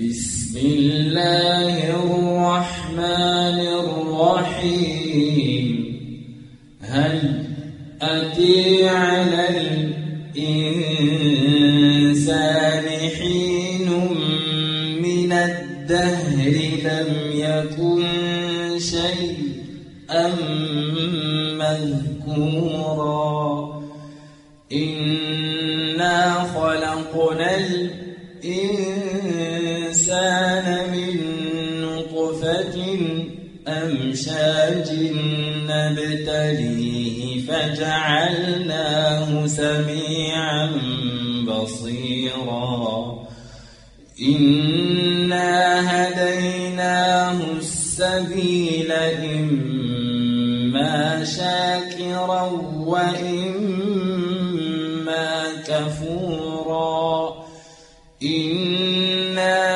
بسم الله الرحمن الرحيم. هل أتي على الإنسان حين من الدهر لم يكن شيئا مذكورا؟ إنا خلقنا الإنسان أمشاج نبتليه فجعلناه سميعا بصيرا. إنا هديناه السبيل إما شاكرا وإما كفورا. إنا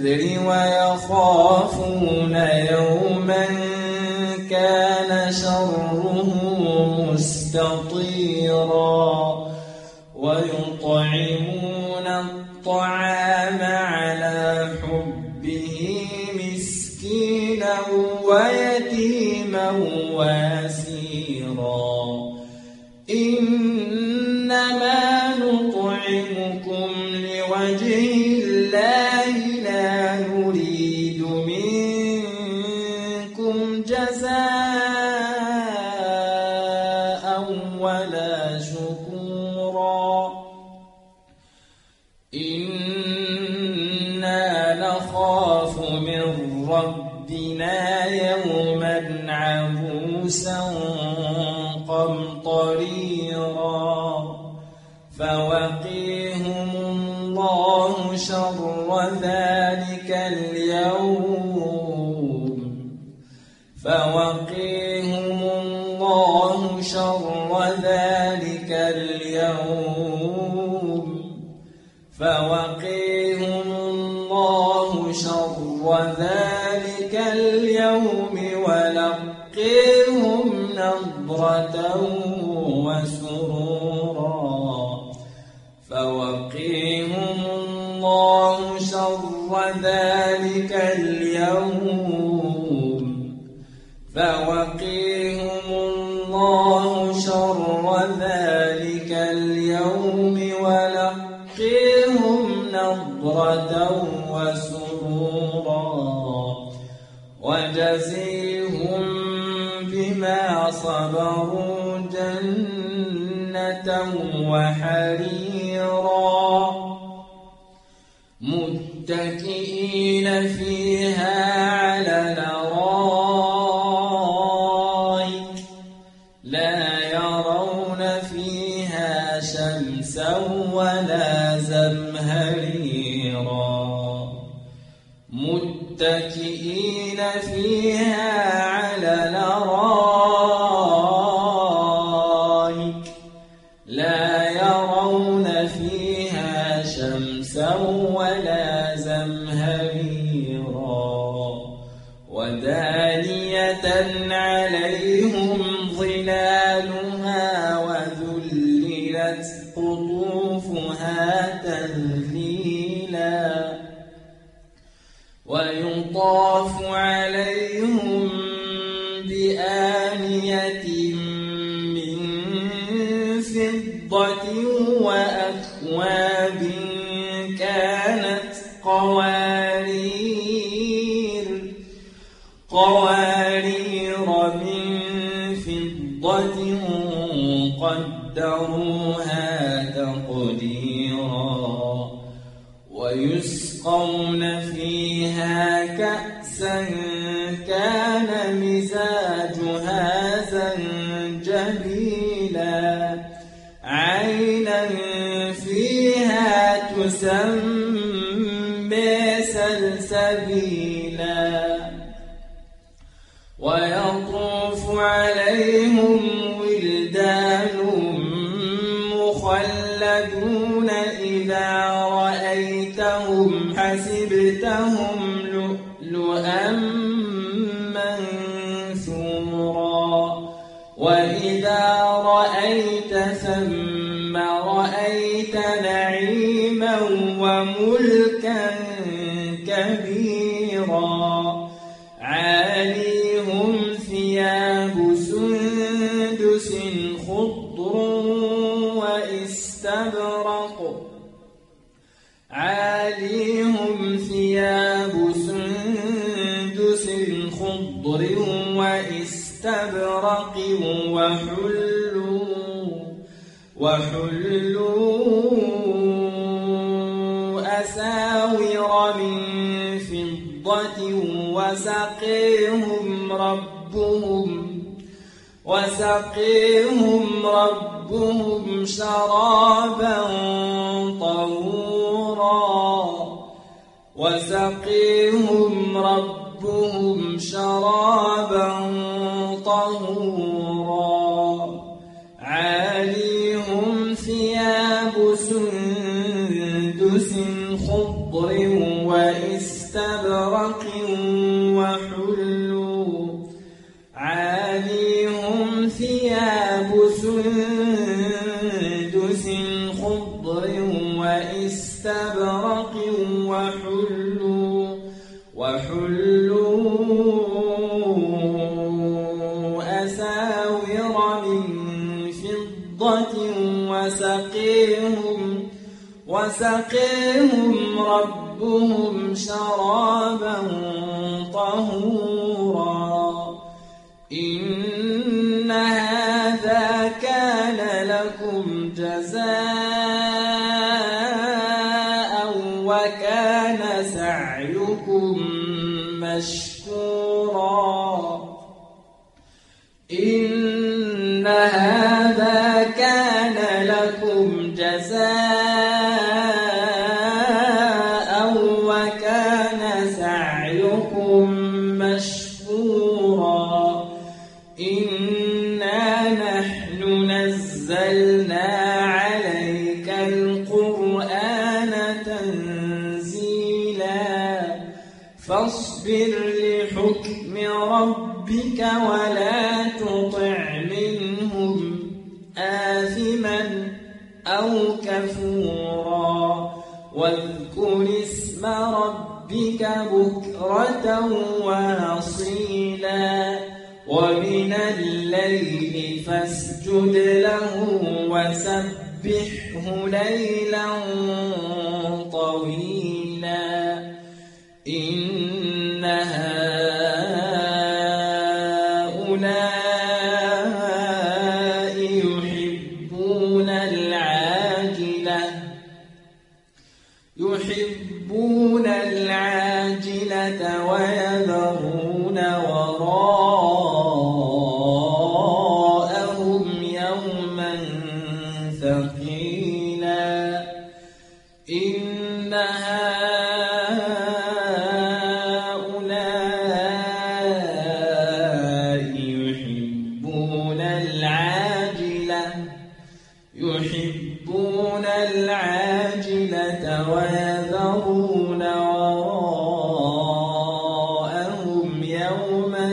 بالنذر ويخافون يوما كان شره مستطيرا ويطعمون الطعام على حبه مسكينا ويتيما واسيرا ربنا يوما عبوسا قمطريرا فوقيهم الله شر ذلك اليوم فوقيهم الله شر ذلك اليوم ولقيهم نضرة وسرورا. فوقيهم الله شر ذلك اليوم. فوقيهم الله شر ذلك اليوم ولقيهم نضرة وجزيهم بما صبروا جنة وحريرا. متكئين فيها على الارائك لا يرون فيها شمسا ولا زمهريرا ودانية عليهم ظلالها وذللت قطوفها ويطاف عليهم بآنية من فضة وأكواب كانت قوارير قوارير من فضة قدروها تقديرا ويسقون كأسا كان مزاجها زنجبيلا. عينا فيها تسمى سلسبيلا. ويطوف عليهم ولدان مخلدون. وملكا كبيرا. عاليهم ثياب سندس خضر واستبرق. عاليهم ثياب سندس خضر واستبرق وحلوا وحلوا وسقيهم ربهم وسقيهم ربهم شرابا طهورا وسقيهم ربهم شرابا طهورا. عاليهم ثياب سندس خضر وإستبرق وحلوا عاليهم ثياب سندس خضر وإستبرق وحلوا وحلوا أساور من فضة وسقيهم وسقيهم ربهم شرابا طهورا. إن هذا كان لكم جزاء وكان سعيكم مشكورا. سعيكم مشكورا. إنا نحن نزلنا عليك القرآن تنزيلا. فاصبر لحكم ربك ولا ليلا طويلا. إن هؤلاء يحبون العاجلة. يحبون العاجلة ويذرون العاجلة يحبون العاجلة ويذرون وراءهم يوما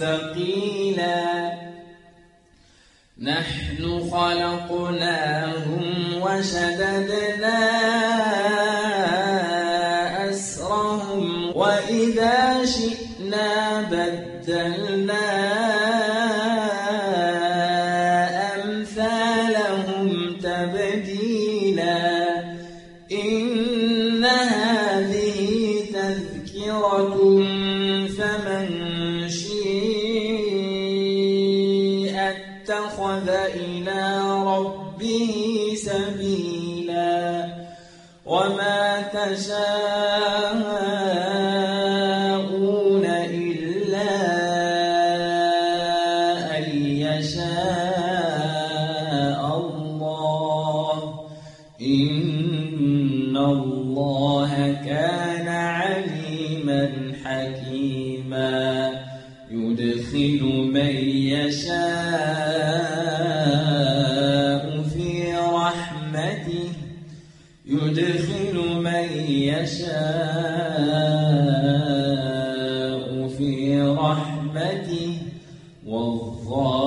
ثقيلا. نحن خلقناهم وشددنا فمن شيء اتخذ إلى ربه سبيلا وما تشاءون يدخل من يشاء في رحمته والظالمين